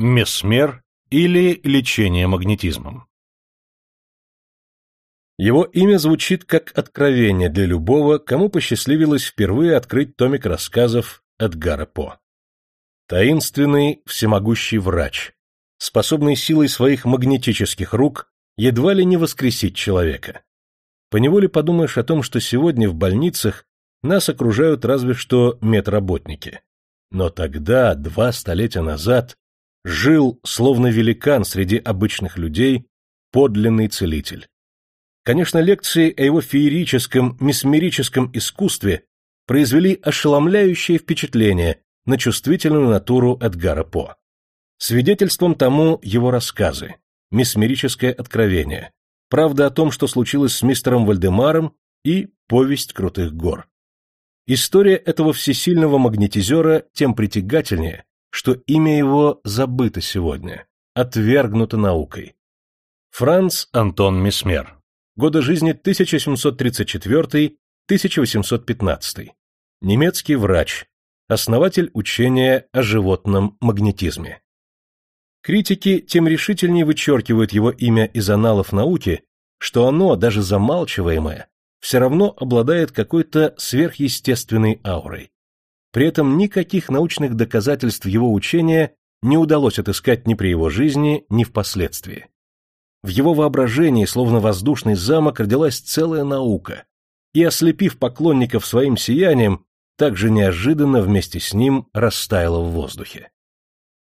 Месмер или лечение магнетизмом. Его имя звучит как откровение для любого, кому посчастливилось впервые открыть томик рассказов Эдгара По. Таинственный, всемогущий врач, способный силой своих магнетических рук едва ли не воскресить человека. Поневоле подумаешь о том, что сегодня в больницах нас окружают разве что медработники. Но тогда, два столетия назад, жил, словно великан среди обычных людей, подлинный целитель. Конечно, лекции о его феерическом, месмерическом искусстве произвели ошеломляющее впечатление на чувствительную натуру Эдгара По. Свидетельством тому его рассказы, месмерическое откровение, правда о том, что случилось с мистером Вальдемаром и повесть крутых гор. История этого всесильного магнетизера тем притягательнее, что имя его забыто сегодня, отвергнуто наукой. Франц Антон Месмер годы жизни 1734-1815, немецкий врач, основатель учения о животном магнетизме. Критики тем решительнее вычеркивают его имя из аналов науки, что оно, даже замалчиваемое, все равно обладает какой-то сверхъестественной аурой. При этом никаких научных доказательств его учения не удалось отыскать ни при его жизни, ни впоследствии. В его воображении, словно воздушный замок, родилась целая наука, и, ослепив поклонников своим сиянием, также неожиданно вместе с ним растаяла в воздухе.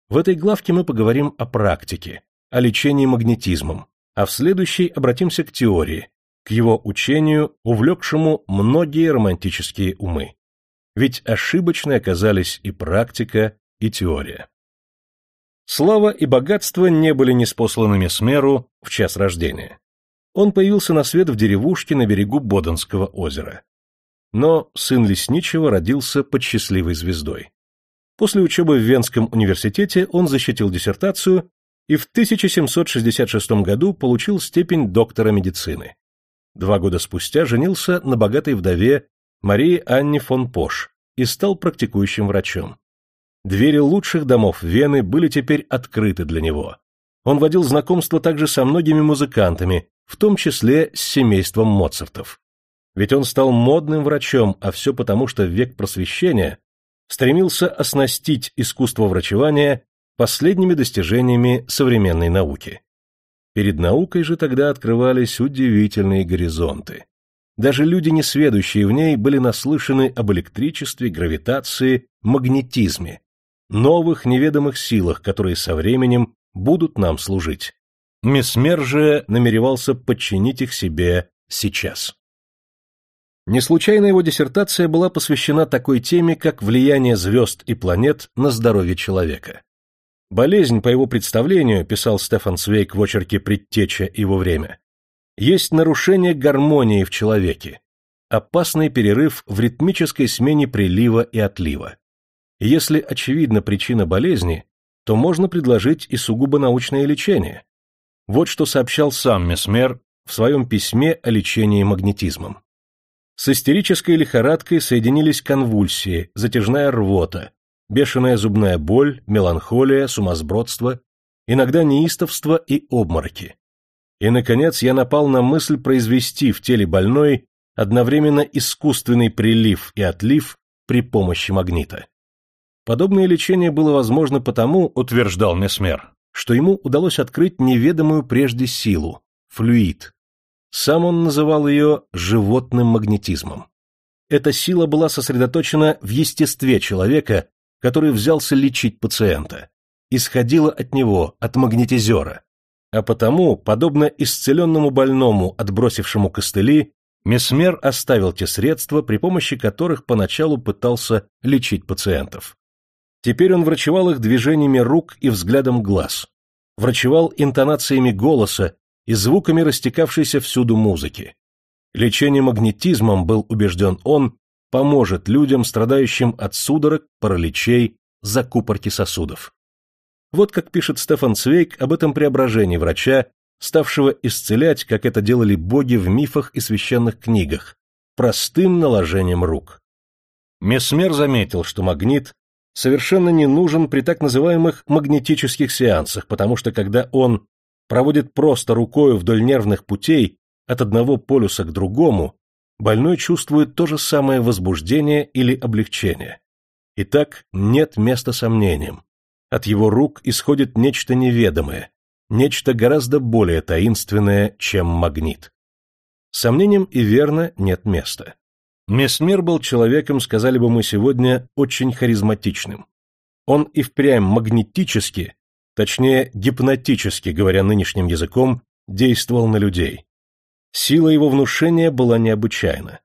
В этой главке мы поговорим о практике, о лечении магнетизмом, а в следующей обратимся к теории, к его учению, увлекшему многие романтические умы. Ведь ошибочны оказались и практика, и теория. Слава и богатство не были неспосланными Смеру в час рождения. Он появился на свет в деревушке на берегу Боденского озера. Но сын лесничего родился под счастливой звездой. После учебы в Венском университете он защитил диссертацию и в 1766 году получил степень доктора медицины. Два года спустя женился на богатой вдове Марии Анне фон Пош и стал практикующим врачом. Двери лучших домов Вены были теперь открыты для него. Он водил знакомство также со многими музыкантами, в том числе с семейством Моцартов. Ведь он стал модным врачом, а все потому, что век просвещения стремился оснастить искусство врачевания последними достижениями современной науки. Перед наукой же тогда открывались удивительные горизонты. Даже люди, несведущие в ней, были наслышаны об электричестве, гравитации, магнетизме, новых неведомых силах, которые со временем будут нам служить. Месмер же намеревался подчинить их себе сейчас. Не случайно его диссертация была посвящена такой теме, как влияние звезд и планет на здоровье человека. Болезнь, по его представлению, писал Стефан Свейк в очерке «Предтеча его время», есть нарушение гармонии в человеке, опасный перерыв в ритмической смене прилива и отлива. Если очевидна причина болезни, то можно предложить и сугубо научное лечение. Вот что сообщал сам Месмер в своем письме о лечении магнетизмом. С истерической лихорадкой соединились конвульсии, затяжная рвота, бешеная зубная боль, меланхолия, сумасбродство, иногда неистовство и обмороки. И, наконец, я напал на мысль произвести в теле больной одновременно искусственный прилив и отлив при помощи магнита. Подобное лечение было возможно потому, утверждал Месмер, что ему удалось открыть неведомую прежде силу – флюид. Сам он называл ее животным магнетизмом. Эта сила была сосредоточена в естестве человека, который взялся лечить пациента. Исходила от него, от магнетизера. А потому, подобно исцеленному больному, отбросившему костыли, Месмер оставил те средства, при помощи которых поначалу пытался лечить пациентов. Теперь он врачевал их движениями рук и взглядом глаз, врачевал интонациями голоса и звуками растекавшейся всюду музыки. Лечение магнетизмом, был убежден он, поможет людям, страдающим от судорог, параличей, закупорки сосудов. Вот как пишет Стефан Цвейк об этом преображении врача, ставшего исцелять, как это делали боги в мифах и священных книгах, простым наложением рук. Месмер заметил, что магнит совершенно не нужен при так называемых магнетических сеансах, потому что когда он проводит просто рукой вдоль нервных путей от одного полюса к другому, больной чувствует то же самое возбуждение или облегчение. Итак, нет места сомнениям. От его рук исходит нечто неведомое, нечто гораздо более таинственное, чем магнит. Сомнениям и верно нет места. Месмер был человеком, сказали бы мы сегодня, очень харизматичным. Он и впрямь магнетически, точнее гипнотически, говоря нынешним языком, действовал на людей. Сила его внушения была необычайна.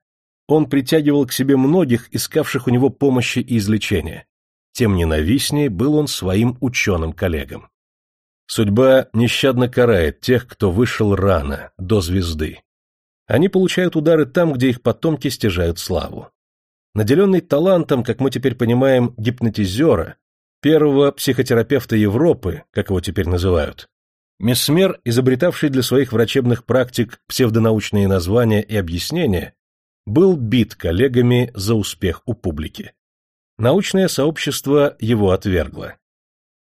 Он притягивал к себе многих, искавших у него помощи и излечения. Тем ненавистнее был он своим ученым коллегам. Судьба нещадно карает тех, кто вышел рано, до звезды. Они получают удары там, где их потомки стяжают славу. Наделенный талантом, как мы теперь понимаем, гипнотизера, первого психотерапевта Европы, как его теперь называют, Месмер, изобретавший для своих врачебных практик псевдонаучные названия и объяснения, был бит коллегами за успех у публики. Научное сообщество его отвергло.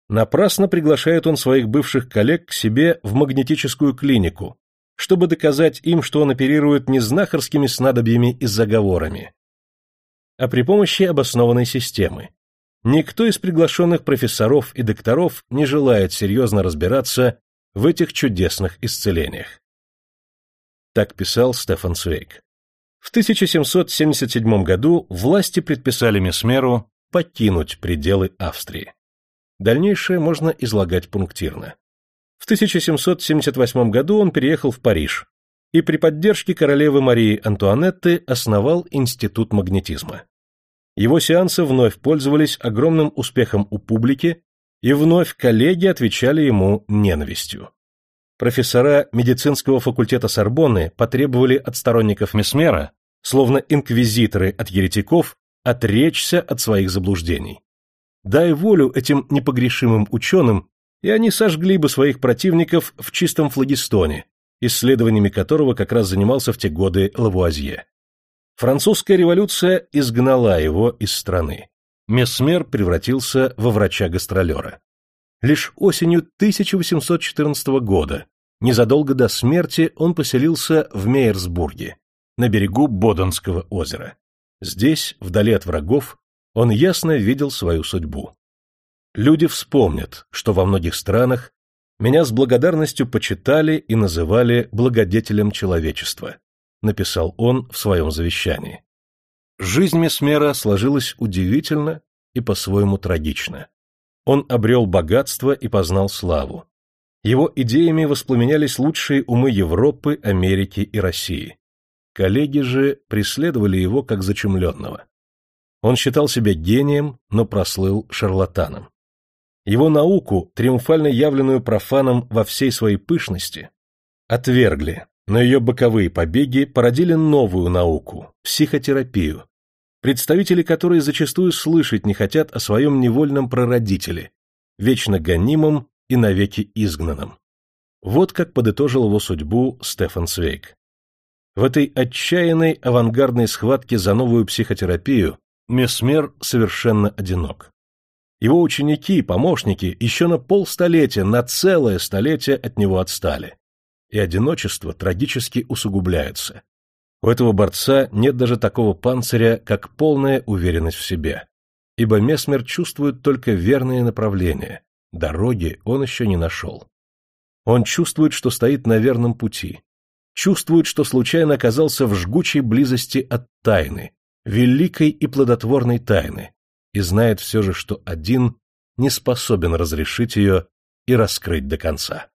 Напрасно приглашает он своих бывших коллег к себе в магнетическую клинику, чтобы доказать им, что он оперирует не знахарскими снадобьями и заговорами, а при помощи обоснованной системы. Никто из приглашенных профессоров и докторов не желает серьезно разбираться в этих чудесных исцелениях. Так писал Стефан Цвейк. В 1777 году власти предписали Месмеру покинуть пределы Австрии. Дальнейшее можно излагать пунктирно. В 1778 году он переехал в Париж и при поддержке королевы Марии Антуанетты основал Институт магнетизма. Его сеансы вновь пользовались огромным успехом у публики, и вновь коллеги отвечали ему ненавистью. Профессора медицинского факультета Сорбонны потребовали от сторонников Месмера, словно инквизиторы от еретиков, отречься от своих заблуждений. Дай волю этим непогрешимым ученым, и они сожгли бы своих противников в чистом флагистоне, исследованиями которого как раз занимался в те годы Лавуазье. Французская революция изгнала его из страны. Месмер превратился во врача-гастролера. Лишь осенью 1814 года, незадолго до смерти, он поселился в Мейерсбурге, на берегу Боденского озера. Здесь, вдали от врагов, он ясно видел свою судьбу. Люди вспомнят, что во многих странах меня с благодарностью почитали и называли благодетелем человечества, написал он в своем завещании. Жизнь Месмера сложилась удивительно и по-своему трагично. Он обрел богатство и познал славу. Его идеями воспламенялись лучшие умы Европы, Америки и России. Коллеги же преследовали его как зачумленного. Он считал себя гением, но прослыл шарлатаном. Его науку, триумфально явленную профаном во всей своей пышности, отвергли, но ее боковые побеги породили новую науку – психотерапию, представители которой зачастую слышать не хотят о своем невольном прародителе, вечно гонимом и навеки изгнанном. Вот как подытожил его судьбу Стефан Свейк. В этой отчаянной авангардной схватке за новую психотерапию Месмер совершенно одинок. Его ученики, помощники еще на полстолетия, на целое столетие от него отстали. И одиночество трагически усугубляется. У этого борца нет даже такого панциря, как полная уверенность в себе. Ибо Месмер чувствует только верное направление, дороги он еще не нашел. Он чувствует, что стоит на верном пути, чувствует, что случайно оказался в жгучей близости от тайны, великой и плодотворной тайны, и знает все же, что один не способен разрешить ее и раскрыть до конца.